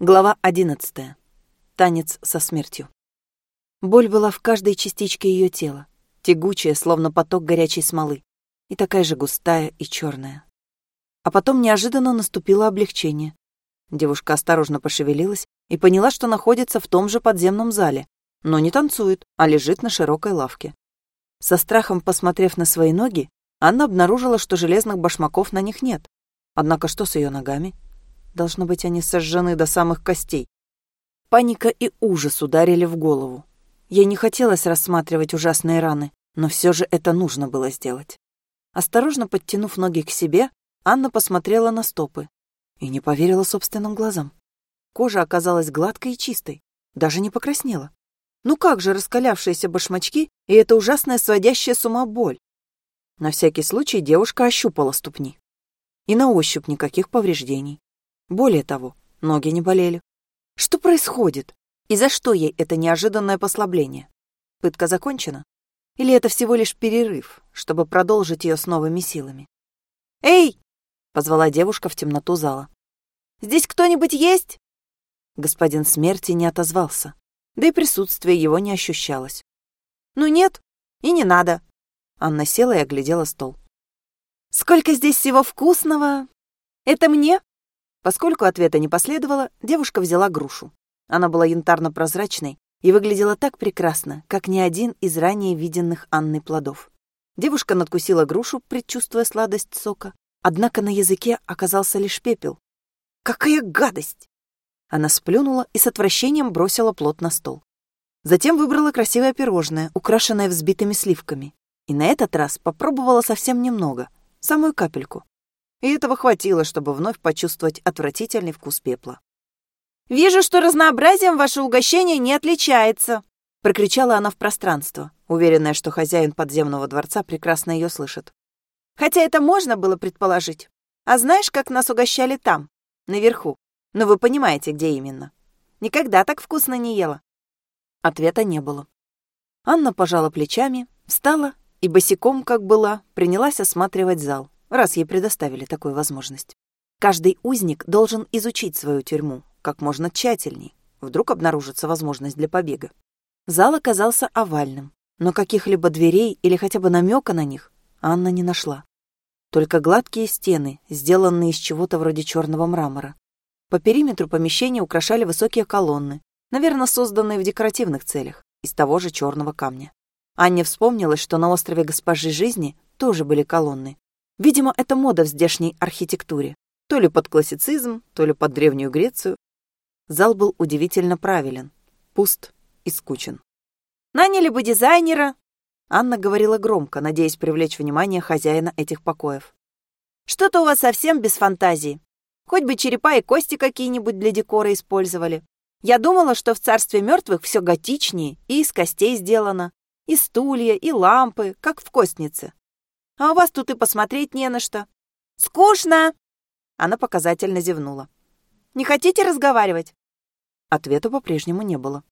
Глава одиннадцатая. Танец со смертью. Боль была в каждой частичке ее тела, тягучая, словно поток горячей смолы, и такая же густая и черная. А потом неожиданно наступило облегчение. Девушка осторожно пошевелилась и поняла, что находится в том же подземном зале, но не танцует, а лежит на широкой лавке. Со страхом посмотрев на свои ноги, Анна обнаружила, что железных башмаков на них нет. Однако что с ее ногами? Должно быть, они сожжены до самых костей. Паника и ужас ударили в голову. Ей не хотелось рассматривать ужасные раны, но все же это нужно было сделать. Осторожно подтянув ноги к себе, Анна посмотрела на стопы и не поверила собственным глазам. Кожа оказалась гладкой и чистой, даже не покраснела. Ну как же раскалявшиеся башмачки и эта ужасная сводящая с ума боль? На всякий случай девушка ощупала ступни. И на ощупь никаких повреждений. Более того, ноги не болели. Что происходит? И за что ей это неожиданное послабление? Пытка закончена? Или это всего лишь перерыв, чтобы продолжить ее с новыми силами? «Эй!» — позвала девушка в темноту зала. «Здесь кто-нибудь есть?» Господин смерти не отозвался, да и присутствие его не ощущалось. «Ну нет, и не надо». Анна села и оглядела стол. «Сколько здесь всего вкусного! Это мне?» Поскольку ответа не последовало, девушка взяла грушу. Она была янтарно-прозрачной и выглядела так прекрасно, как ни один из ранее виденных Анной плодов. Девушка надкусила грушу, предчувствуя сладость сока, однако на языке оказался лишь пепел. «Какая гадость!» Она сплюнула и с отвращением бросила плод на стол. Затем выбрала красивое пирожное, украшенное взбитыми сливками. И на этот раз попробовала совсем немного, самую капельку. И этого хватило, чтобы вновь почувствовать отвратительный вкус пепла. «Вижу, что разнообразием ваше угощение не отличается!» Прокричала она в пространство, уверенная, что хозяин подземного дворца прекрасно ее слышит. «Хотя это можно было предположить. А знаешь, как нас угощали там, наверху? Но вы понимаете, где именно. Никогда так вкусно не ела». Ответа не было. Анна пожала плечами, встала и босиком, как была, принялась осматривать зал, раз ей предоставили такую возможность. Каждый узник должен изучить свою тюрьму как можно тщательней. Вдруг обнаружится возможность для побега. Зал оказался овальным, но каких-либо дверей или хотя бы намека на них Анна не нашла. Только гладкие стены, сделанные из чего-то вроде черного мрамора. По периметру помещения украшали высокие колонны, наверное, созданные в декоративных целях, из того же черного камня. Анне вспомнилось, что на острове Госпожи Жизни тоже были колонны, Видимо, это мода в здешней архитектуре. То ли под классицизм, то ли под Древнюю Грецию. Зал был удивительно правилен, пуст и скучен. «Наняли бы дизайнера!» Анна говорила громко, надеясь привлечь внимание хозяина этих покоев. «Что-то у вас совсем без фантазии. Хоть бы черепа и кости какие-нибудь для декора использовали. Я думала, что в царстве мертвых все готичнее и из костей сделано. И стулья, и лампы, как в костнице а у вас тут и посмотреть не на что. Скучно!» Она показательно зевнула. «Не хотите разговаривать?» Ответа по-прежнему не было.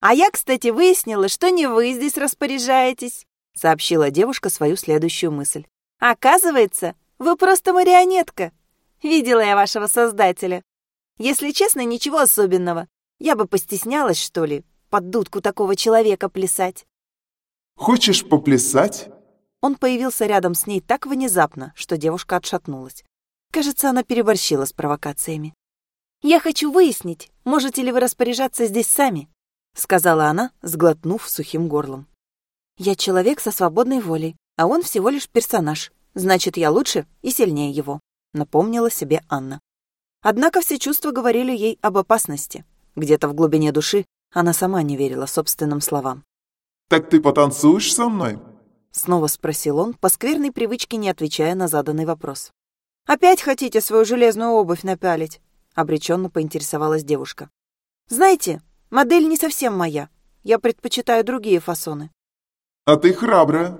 «А я, кстати, выяснила, что не вы здесь распоряжаетесь», сообщила девушка свою следующую мысль. «Оказывается, вы просто марионетка. Видела я вашего создателя. Если честно, ничего особенного. Я бы постеснялась, что ли, под дудку такого человека плясать». «Хочешь поплясать?» Он появился рядом с ней так внезапно, что девушка отшатнулась. Кажется, она переборщила с провокациями. «Я хочу выяснить, можете ли вы распоряжаться здесь сами», сказала она, сглотнув сухим горлом. «Я человек со свободной волей, а он всего лишь персонаж. Значит, я лучше и сильнее его», напомнила себе Анна. Однако все чувства говорили ей об опасности. Где-то в глубине души она сама не верила собственным словам. «Так ты потанцуешь со мной?» Снова спросил он, по скверной привычке не отвечая на заданный вопрос. «Опять хотите свою железную обувь напялить?» Обреченно поинтересовалась девушка. «Знаете, модель не совсем моя. Я предпочитаю другие фасоны». «А ты храбрая».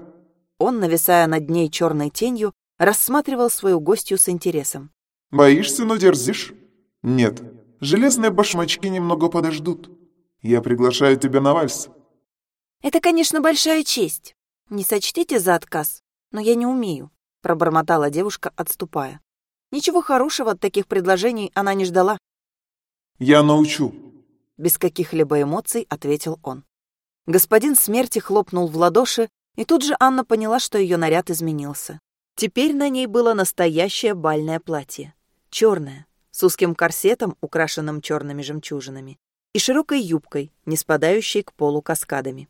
Он, нависая над ней черной тенью, рассматривал свою гостью с интересом. «Боишься, но дерзишь?» «Нет, железные башмачки немного подождут. Я приглашаю тебя на вальс». «Это, конечно, большая честь. «Не сочтите за отказ, но я не умею», — пробормотала девушка, отступая. Ничего хорошего от таких предложений она не ждала. Я научу. Без каких-либо эмоций ответил он. Господин смерти хлопнул в ладоши, и тут же Анна поняла, что ее наряд изменился. Теперь на ней было настоящее бальное платье. Черное, с узким корсетом, украшенным черными жемчужинами, и широкой юбкой, не спадающей к полу каскадами.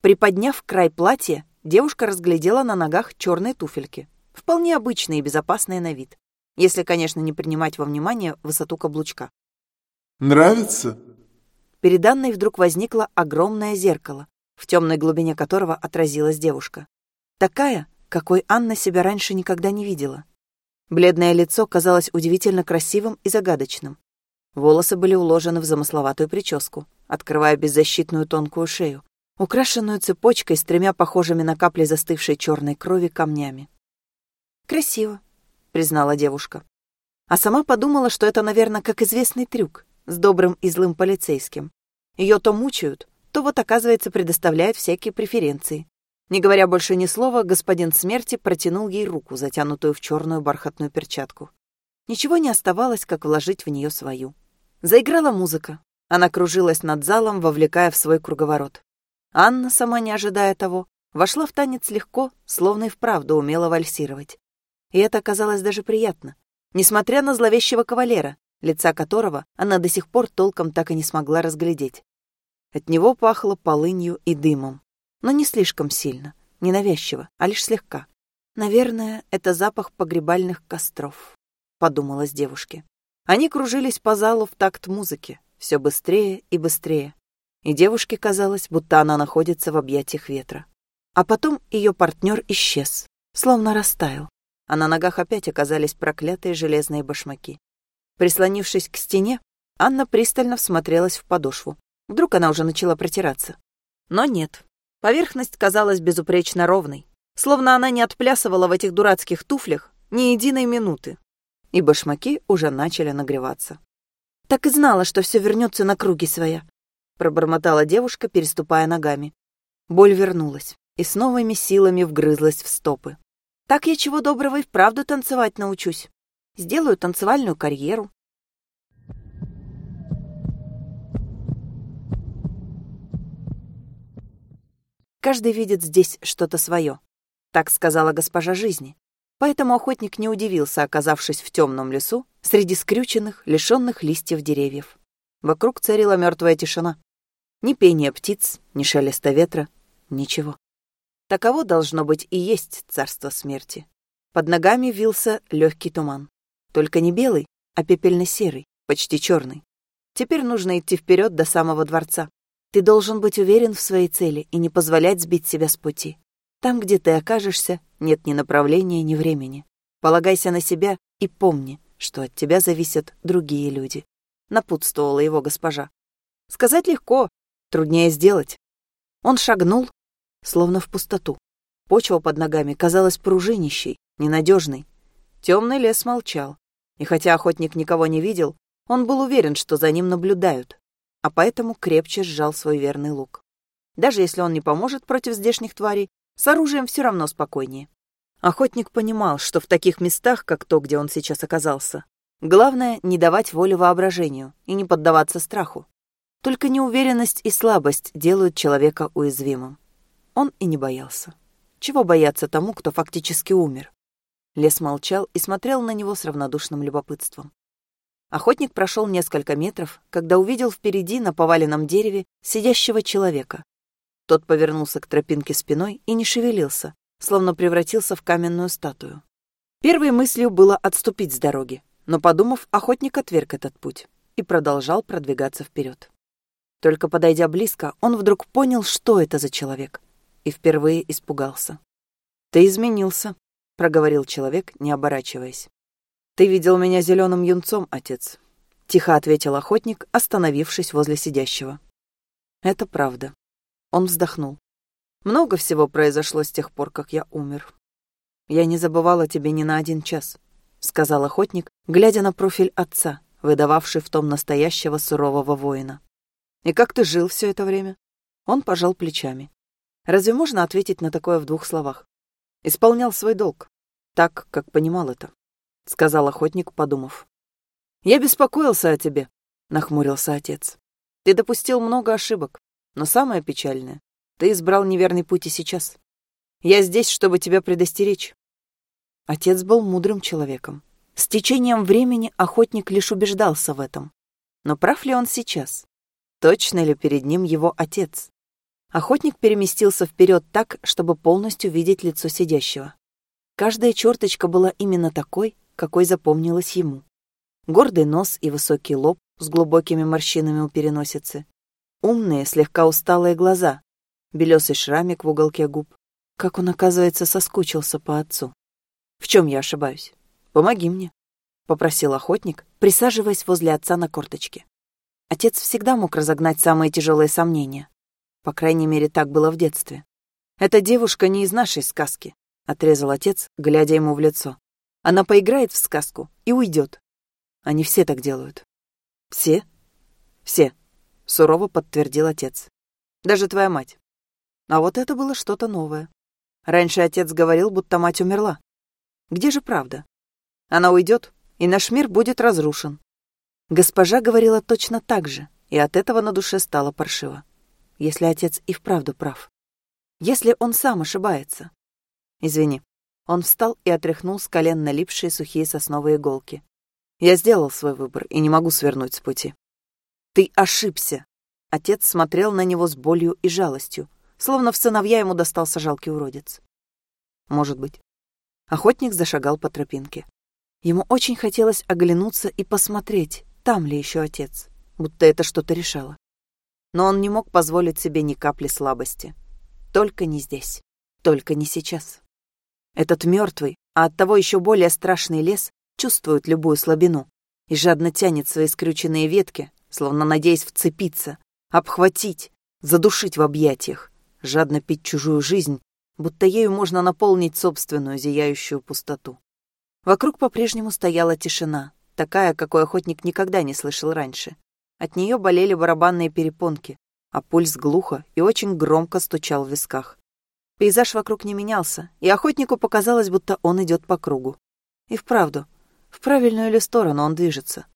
Приподняв край платья, девушка разглядела на ногах черные туфельки, вполне обычные и безопасные на вид, если, конечно, не принимать во внимание высоту каблучка. «Нравится?» Перед Анной вдруг возникло огромное зеркало, в темной глубине которого отразилась девушка. Такая, какой Анна себя раньше никогда не видела. Бледное лицо казалось удивительно красивым и загадочным. Волосы были уложены в замысловатую прическу, открывая беззащитную тонкую шею, украшенную цепочкой с тремя похожими на капли застывшей черной крови камнями. «Красиво», — признала девушка. А сама подумала, что это, наверное, как известный трюк с добрым и злым полицейским. Ее то мучают, то вот, оказывается, предоставляют всякие преференции. Не говоря больше ни слова, господин смерти протянул ей руку, затянутую в черную бархатную перчатку. Ничего не оставалось, как вложить в нее свою. Заиграла музыка. Она кружилась над залом, вовлекая в свой круговорот. Анна, сама не ожидая того, вошла в танец легко, словно и вправду умела вальсировать. И это оказалось даже приятно, несмотря на зловещего кавалера, лица которого она до сих пор толком так и не смогла разглядеть. От него пахло полынью и дымом но не слишком сильно, не навязчиво, а лишь слегка. Наверное, это запах погребальных костров, подумалось девушке. Они кружились по залу в такт музыки, все быстрее и быстрее. И девушке казалось, будто она находится в объятиях ветра. А потом ее партнер исчез, словно растаял, а на ногах опять оказались проклятые железные башмаки. Прислонившись к стене, Анна пристально всмотрелась в подошву. Вдруг она уже начала протираться. Но нет, Поверхность казалась безупречно ровной, словно она не отплясывала в этих дурацких туфлях ни единой минуты, и башмаки уже начали нагреваться. «Так и знала, что все вернется на круги своя», пробормотала девушка, переступая ногами. Боль вернулась и с новыми силами вгрызлась в стопы. «Так я чего доброго и вправду танцевать научусь. Сделаю танцевальную карьеру, Каждый видит здесь что-то свое. Так сказала госпожа жизни. Поэтому охотник не удивился, оказавшись в темном лесу, среди скрюченных, лишенных листьев деревьев. Вокруг царила мертвая тишина. Ни пения птиц, ни шелеста ветра, ничего. Таково должно быть и есть царство смерти. Под ногами вился легкий туман. Только не белый, а пепельно-серый, почти черный. Теперь нужно идти вперед до самого дворца. Ты должен быть уверен в своей цели и не позволять сбить себя с пути. Там, где ты окажешься, нет ни направления, ни времени. Полагайся на себя и помни, что от тебя зависят другие люди. Напутствовала его госпожа. Сказать легко, труднее сделать. Он шагнул, словно в пустоту. Почва под ногами казалась пружинищей, ненадежной. Темный лес молчал, и хотя охотник никого не видел, он был уверен, что за ним наблюдают а поэтому крепче сжал свой верный лук. Даже если он не поможет против здешних тварей, с оружием все равно спокойнее. Охотник понимал, что в таких местах, как то, где он сейчас оказался, главное — не давать волю воображению и не поддаваться страху. Только неуверенность и слабость делают человека уязвимым. Он и не боялся. Чего бояться тому, кто фактически умер? Лес молчал и смотрел на него с равнодушным любопытством. Охотник прошел несколько метров, когда увидел впереди на поваленном дереве сидящего человека. Тот повернулся к тропинке спиной и не шевелился, словно превратился в каменную статую. Первой мыслью было отступить с дороги, но, подумав, охотник отверг этот путь и продолжал продвигаться вперед. Только подойдя близко, он вдруг понял, что это за человек, и впервые испугался. «Ты изменился», — проговорил человек, не оборачиваясь. «Ты видел меня зеленым юнцом, отец», — тихо ответил охотник, остановившись возле сидящего. «Это правда». Он вздохнул. «Много всего произошло с тех пор, как я умер. Я не забывала тебе ни на один час», — сказал охотник, глядя на профиль отца, выдававший в том настоящего сурового воина. «И как ты жил все это время?» Он пожал плечами. Разве можно ответить на такое в двух словах? Исполнял свой долг, так, как понимал это сказал охотник, подумав. Я беспокоился о тебе. — нахмурился отец. «Ты допустил много ошибок, но самое печальное — ты избрал неверный путь и сейчас. Я здесь, чтобы тебя предостеречь». Отец был мудрым человеком. С течением времени охотник лишь убеждался в этом. Но прав ли он сейчас? Точно ли перед ним его отец? Охотник переместился вперед так, чтобы полностью видеть лицо сидящего. Каждая черточка была именно такой, какой запомнилась ему. Гордый нос и высокий лоб с глубокими морщинами у переносицы. Умные, слегка усталые глаза. Белесый шрамик в уголке губ. Как он, оказывается, соскучился по отцу. В чем я ошибаюсь? Помоги мне, — попросил охотник, присаживаясь возле отца на корточке. Отец всегда мог разогнать самые тяжелые сомнения. По крайней мере, так было в детстве. «Эта девушка не из нашей сказки», — отрезал отец, глядя ему в лицо. «Она поиграет в сказку и уйдет. Они все так делают». «Все?» «Все», — сурово подтвердил отец. «Даже твоя мать». А вот это было что-то новое. Раньше отец говорил, будто мать умерла. Где же правда? Она уйдет, и наш мир будет разрушен. Госпожа говорила точно так же, и от этого на душе стало паршиво если отец и вправду прав. Если он сам ошибается. Извини. Он встал и отряхнул с колен налипшие сухие сосновые иголки. Я сделал свой выбор и не могу свернуть с пути. Ты ошибся. Отец смотрел на него с болью и жалостью, словно в сыновья ему достался жалкий уродец. Может быть. Охотник зашагал по тропинке. Ему очень хотелось оглянуться и посмотреть, там ли еще отец, будто это что-то решало но он не мог позволить себе ни капли слабости. Только не здесь, только не сейчас. Этот мертвый, а оттого еще более страшный лес чувствует любую слабину и жадно тянет свои скрюченные ветки, словно надеясь вцепиться, обхватить, задушить в объятиях, жадно пить чужую жизнь, будто ею можно наполнить собственную зияющую пустоту. Вокруг по-прежнему стояла тишина, такая, какой охотник никогда не слышал раньше. От нее болели барабанные перепонки, а пульс глухо и очень громко стучал в висках. Пейзаж вокруг не менялся, и охотнику показалось, будто он идет по кругу. И вправду, в правильную ли сторону он движется?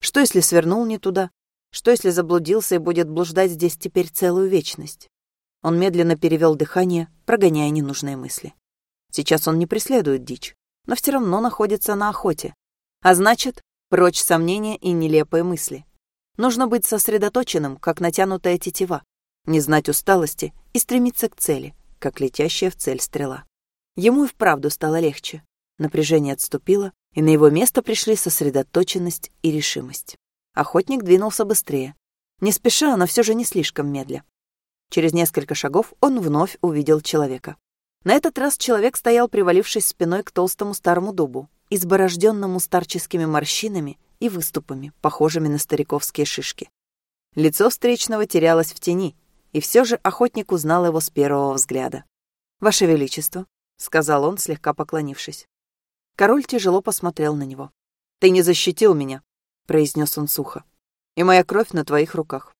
Что, если свернул не туда? Что, если заблудился и будет блуждать здесь теперь целую вечность? Он медленно перевел дыхание, прогоняя ненужные мысли. Сейчас он не преследует дичь, но все равно находится на охоте. А значит, прочь сомнения и нелепые мысли. Нужно быть сосредоточенным, как натянутая тетива, не знать усталости и стремиться к цели, как летящая в цель стрела. Ему и вправду стало легче. Напряжение отступило, и на его место пришли сосредоточенность и решимость. Охотник двинулся быстрее. Не спеша, но все же не слишком медля. Через несколько шагов он вновь увидел человека. На этот раз человек стоял, привалившись спиной к толстому старому дубу, изборожденному старческими морщинами и выступами, похожими на стариковские шишки. Лицо встречного терялось в тени, и все же охотник узнал его с первого взгляда. «Ваше Величество», — сказал он, слегка поклонившись. Король тяжело посмотрел на него. «Ты не защитил меня», — произнес он сухо. «И моя кровь на твоих руках.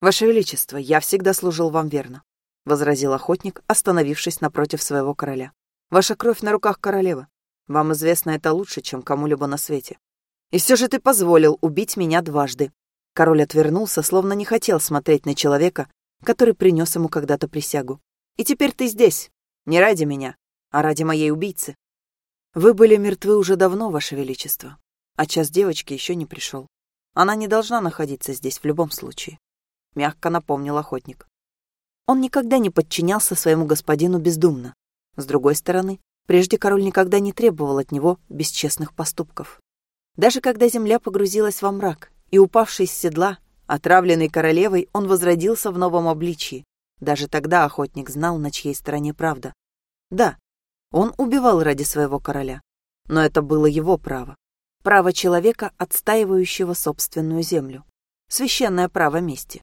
Ваше Величество, я всегда служил вам верно», — возразил охотник, остановившись напротив своего короля. «Ваша кровь на руках королевы. Вам известно это лучше, чем кому-либо на свете. И все же ты позволил убить меня дважды». Король отвернулся, словно не хотел смотреть на человека, который принес ему когда-то присягу. «И теперь ты здесь. Не ради меня, а ради моей убийцы. Вы были мертвы уже давно, Ваше Величество, а час девочки еще не пришел. Она не должна находиться здесь в любом случае», — мягко напомнил охотник. Он никогда не подчинялся своему господину бездумно. С другой стороны, прежде король никогда не требовал от него бесчестных поступков. Даже когда земля погрузилась во мрак, и, упавший с седла, отравленный королевой, он возродился в новом обличии. Даже тогда охотник знал, на чьей стороне правда. Да, он убивал ради своего короля, но это было его право. Право человека, отстаивающего собственную землю. Священное право мести.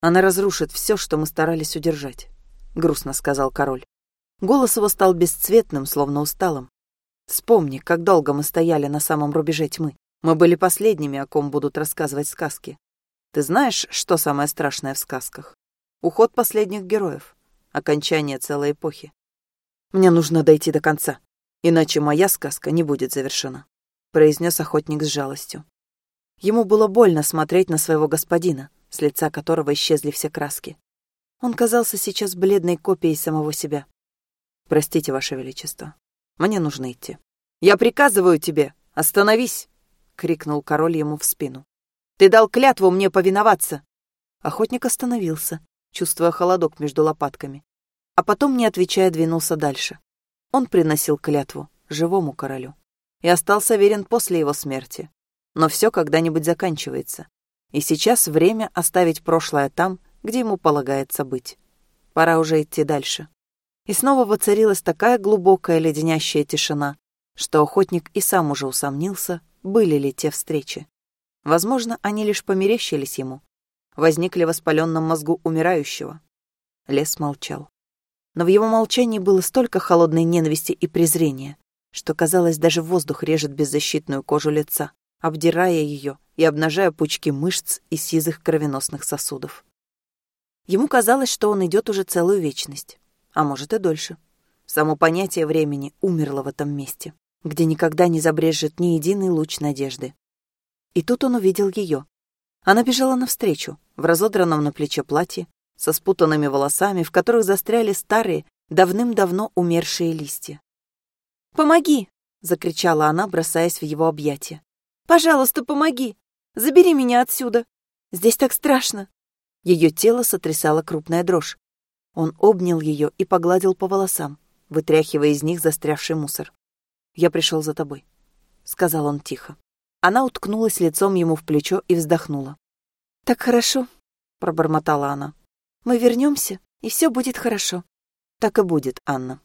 Она разрушит все, что мы старались удержать, — грустно сказал король. Голос его стал бесцветным, словно усталым. Вспомни, как долго мы стояли на самом рубеже тьмы. Мы были последними, о ком будут рассказывать сказки. Ты знаешь, что самое страшное в сказках? Уход последних героев. Окончание целой эпохи. Мне нужно дойти до конца, иначе моя сказка не будет завершена, произнес охотник с жалостью. Ему было больно смотреть на своего господина, с лица которого исчезли все краски. Он казался сейчас бледной копией самого себя. «Простите, Ваше Величество, мне нужно идти». «Я приказываю тебе, остановись!» — крикнул король ему в спину. «Ты дал клятву мне повиноваться!» Охотник остановился, чувствуя холодок между лопатками, а потом, не отвечая, двинулся дальше. Он приносил клятву живому королю и остался верен после его смерти. Но все когда-нибудь заканчивается, и сейчас время оставить прошлое там, где ему полагается быть. Пора уже идти дальше. И снова воцарилась такая глубокая леденящая тишина, что охотник и сам уже усомнился, были ли те встречи. Возможно, они лишь померещились ему, возникли в воспаленном мозгу умирающего. Лес молчал. Но в его молчании было столько холодной ненависти и презрения, что, казалось, даже воздух режет беззащитную кожу лица, обдирая ее и обнажая пучки мышц и сизых кровеносных сосудов. Ему казалось, что он идет уже целую вечность, а может и дольше. Само понятие времени умерло в этом месте, где никогда не забрежет ни единый луч надежды. И тут он увидел ее. Она бежала навстречу, в разодранном на плече платье, со спутанными волосами, в которых застряли старые, давным-давно умершие листья. «Помоги!» — закричала она, бросаясь в его объятия. «Пожалуйста, помоги! Забери меня отсюда! Здесь так страшно!» Ее тело сотрясала крупная дрожь. Он обнял ее и погладил по волосам, вытряхивая из них застрявший мусор. «Я пришел за тобой», — сказал он тихо. Она уткнулась лицом ему в плечо и вздохнула. «Так хорошо», — пробормотала она. «Мы вернемся, и все будет хорошо». «Так и будет, Анна».